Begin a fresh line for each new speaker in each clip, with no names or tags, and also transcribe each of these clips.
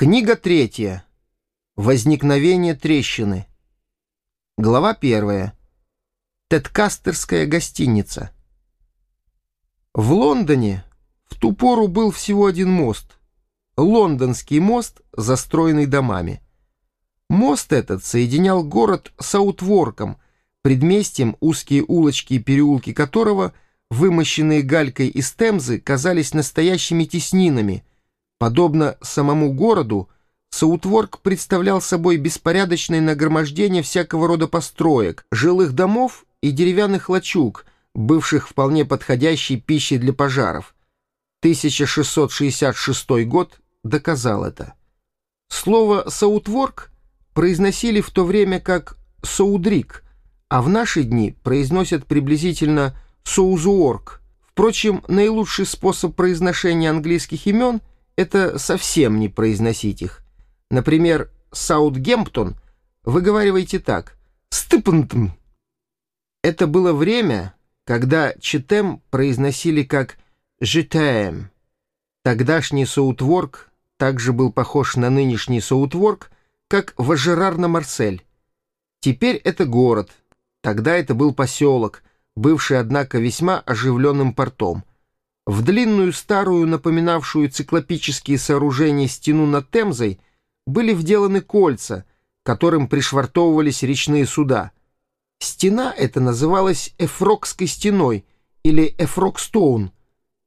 Книга третья. Возникновение трещины. Глава первая. Теткастерская гостиница. В Лондоне в ту пору был всего один мост. Лондонский мост, застроенный домами. Мост этот соединял город с Аутворком, предместьем узкие улочки и переулки которого, вымощенные галькой из Темзы, казались настоящими теснинами — Подобно самому городу, Саутворк представлял собой беспорядочное нагромождение всякого рода построек, жилых домов и деревянных лачуг, бывших вполне подходящей пищей для пожаров. 1666 год доказал это. Слово «саутворк» произносили в то время как «саудрик», а в наши дни произносят приблизительно «соузуорк». Впрочем, наилучший способ произношения английских имен — это совсем не произносить их. Например, Саутгемптон выговариваете так «стыпнтм». Это было время, когда Четем произносили как «житаем». Тогдашний Саутворк также был похож на нынешний Саутворк, как Важерар на Марсель. Теперь это город, тогда это был поселок, бывший, однако, весьма оживленным портом. В длинную старую, напоминавшую циклопические сооружения стену над Темзой, были вделаны кольца, к которым пришвартовывались речные суда. Стена эта называлась Эфрокской стеной или Эфрокстоун.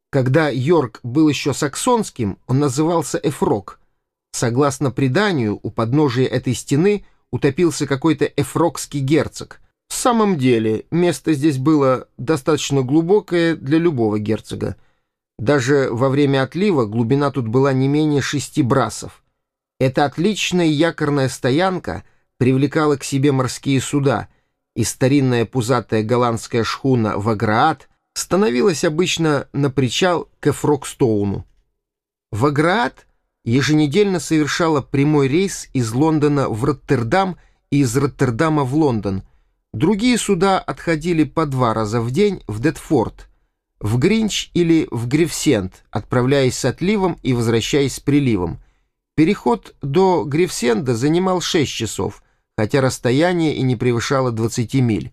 Когда Йорк был еще саксонским, он назывался Эфрок. Согласно преданию, у подножия этой стены утопился какой-то эфрокский герцог. В самом деле, место здесь было достаточно глубокое для любого герцога. Даже во время отлива глубина тут была не менее шести брасов. Эта отличная якорная стоянка привлекала к себе морские суда, и старинная пузатая голландская шхуна «Ваграат» становилась обычно на причал к Эфрокстоуну. «Ваграат» еженедельно совершала прямой рейс из Лондона в Роттердам и из Роттердама в Лондон. Другие суда отходили по два раза в день в Детфорд – в Гринч или в Грифсент, отправляясь с отливом и возвращаясь с приливом. Переход до Грифсенда занимал 6 часов, хотя расстояние и не превышало 20 миль.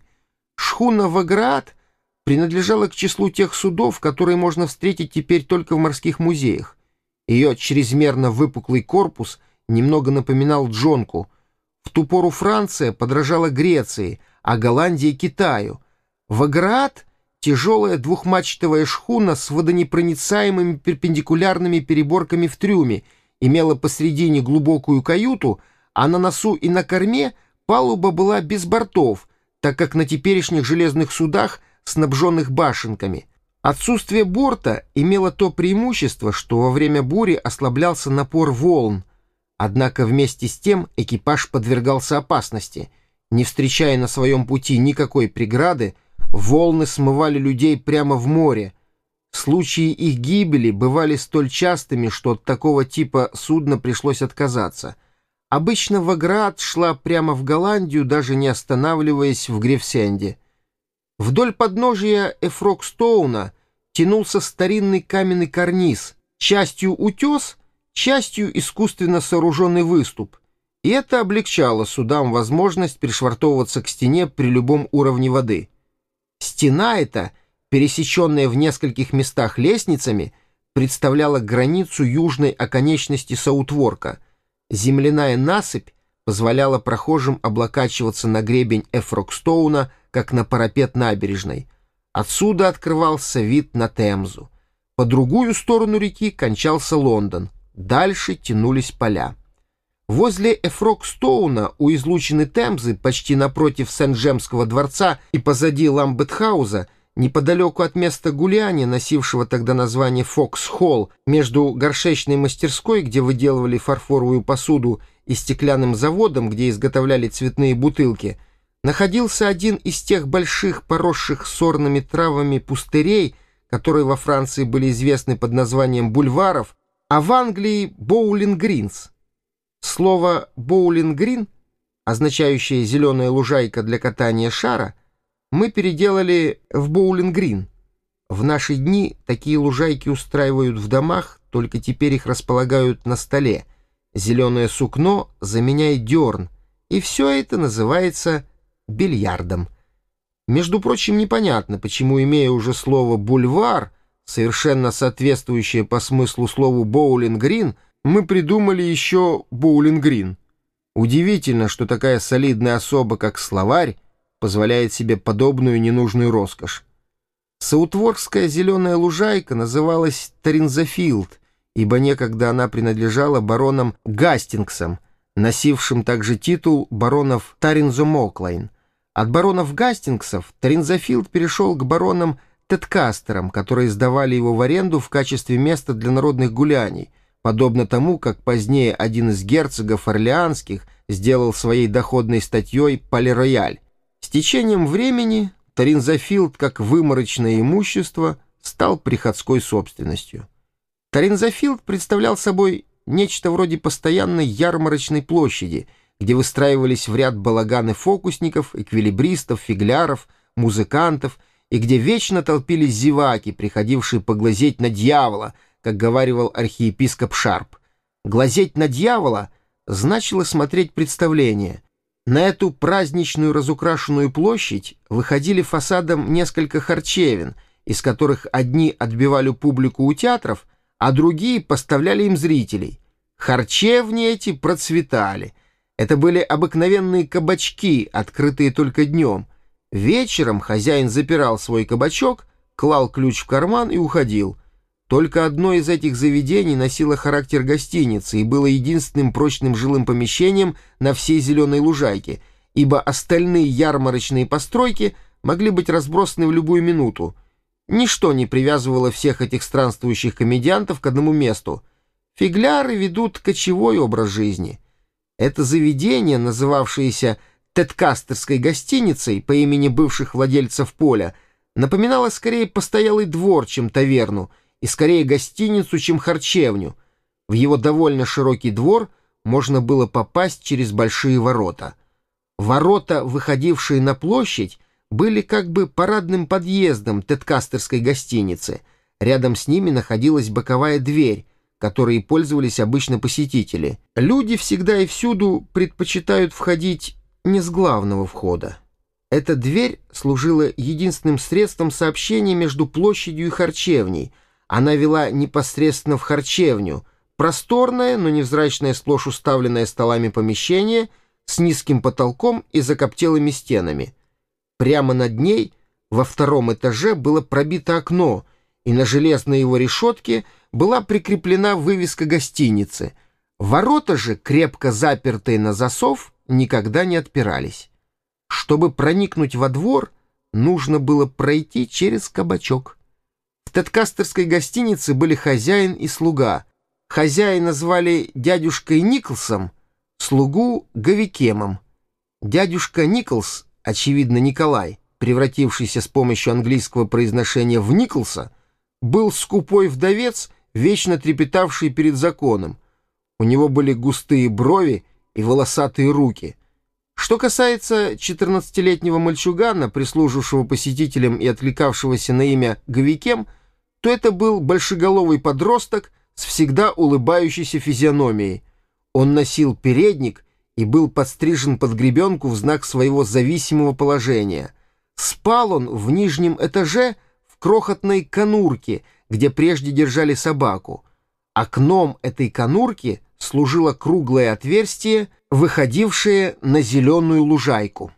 Шхуна Ваграат принадлежала к числу тех судов, которые можно встретить теперь только в морских музеях. Ее чрезмерно выпуклый корпус немного напоминал джонку. В ту пору Франция подражала Греции, а Голландия — Китаю. Ваграат — Тяжелая двухмачтовая шхуна с водонепроницаемыми перпендикулярными переборками в трюме имела посредине глубокую каюту, а на носу и на корме палуба была без бортов, так как на теперешних железных судах, снабженных башенками. Отсутствие борта имело то преимущество, что во время бури ослаблялся напор волн, однако вместе с тем экипаж подвергался опасности. Не встречая на своем пути никакой преграды, Волны смывали людей прямо в море. Случаи их гибели бывали столь частыми, что от такого типа судна пришлось отказаться. Обычно Ваград шла прямо в Голландию, даже не останавливаясь в Грефсенде. Вдоль подножия Эфрокстоуна тянулся старинный каменный карниз, частью утес, частью искусственно сооруженный выступ. И это облегчало судам возможность пришвартовываться к стене при любом уровне воды. Стена эта, пересеченная в нескольких местах лестницами, представляла границу южной оконечности Саутворка. Земляная насыпь позволяла прохожим облокачиваться на гребень Эфрокстоуна, как на парапет набережной. Отсюда открывался вид на Темзу. По другую сторону реки кончался Лондон. Дальше тянулись поля. Возле Эфрокстоуна у излучины Темзы, почти напротив Сент-Джемского дворца и позади Ламбетхауза, неподалеку от места гуляния, носившего тогда название Фокс-Холл, между горшечной мастерской, где выделывали фарфоровую посуду, и стеклянным заводом, где изготовляли цветные бутылки, находился один из тех больших, поросших сорными травами пустырей, которые во Франции были известны под названием бульваров, а в Англии — боулинг-гринс. Слово «боулинг-грин», означающее «зеленая лужайка для катания шара», мы переделали в боулинг-грин. В наши дни такие лужайки устраивают в домах, только теперь их располагают на столе. зеленое сукно заменяет дерн, и все это называется бильярдом. Между прочим, непонятно, почему, имея уже слово «бульвар», совершенно соответствующее по смыслу слову «боулинг-грин», мы придумали еще «боулинг-грин». Удивительно, что такая солидная особа, как словарь, позволяет себе подобную ненужную роскошь. Саутворкская зеленая лужайка называлась Таринзафилд, ибо некогда она принадлежала баронам Гастингсам, носившим также титул баронов Таринзо-Моклайн. От баронов Гастингсов Таринзафилд перешел к баронам Теткастерам, которые сдавали его в аренду в качестве места для народных гуляний, подобно тому, как позднее один из герцогов Орлеанских сделал своей доходной статьей «Пале-Рояль». С течением времени Таринзафилд, как выморочное имущество, стал приходской собственностью. Таринзафилд представлял собой нечто вроде постоянной ярмарочной площади, где выстраивались в ряд балаганы фокусников, эквилибристов, фигляров, музыкантов, и где вечно толпились зеваки, приходившие поглазеть на дьявола, как говаривал архиепископ Шарп. Глазеть на дьявола значило смотреть представление. На эту праздничную разукрашенную площадь выходили фасадом несколько харчевин, из которых одни отбивали публику у театров, а другие поставляли им зрителей. Харчевни эти процветали. Это были обыкновенные кабачки, открытые только днем. Вечером хозяин запирал свой кабачок, клал ключ в карман и уходил. Только одно из этих заведений носило характер гостиницы и было единственным прочным жилым помещением на всей зеленой лужайке, ибо остальные ярмарочные постройки могли быть разбросаны в любую минуту. Ничто не привязывало всех этих странствующих комедиантов к одному месту. Фигляры ведут кочевой образ жизни. Это заведение, называвшееся Теткастерской гостиницей по имени бывших владельцев поля, напоминало скорее постоялый двор, чем таверну, и скорее гостиницу, чем харчевню. В его довольно широкий двор можно было попасть через большие ворота. Ворота, выходившие на площадь, были как бы парадным подъездом Теткастерской гостиницы. Рядом с ними находилась боковая дверь, которой пользовались обычно посетители. Люди всегда и всюду предпочитают входить не с главного входа. Эта дверь служила единственным средством сообщения между площадью и харчевней. Она вела непосредственно в харчевню. Просторное, но невзрачное сплошь уставленное столами помещение с низким потолком и закоптелыми стенами — Прямо над ней во втором этаже было пробито окно, и на железной его решетке была прикреплена вывеска гостиницы. Ворота же, крепко запертые на засов, никогда не отпирались. Чтобы проникнуть во двор, нужно было пройти через кабачок. В Теткастерской гостинице были хозяин и слуга. Хозяина звали дядюшкой Николсом, слугу — Говикемом. Дядюшка Николс очевидно, Николай, превратившийся с помощью английского произношения в Николса, был скупой вдовец, вечно трепетавший перед законом. У него были густые брови и волосатые руки. Что касается 14-летнего мальчугана, прислужившего посетителям и отвлекавшегося на имя Говикем, то это был большеголовый подросток с всегда улыбающейся физиономией. Он носил передник и был подстрижен под гребенку в знак своего зависимого положения. Спал он в нижнем этаже в крохотной конурке, где прежде держали собаку. Окном этой конурки служило круглое отверстие, выходившее на зеленую лужайку.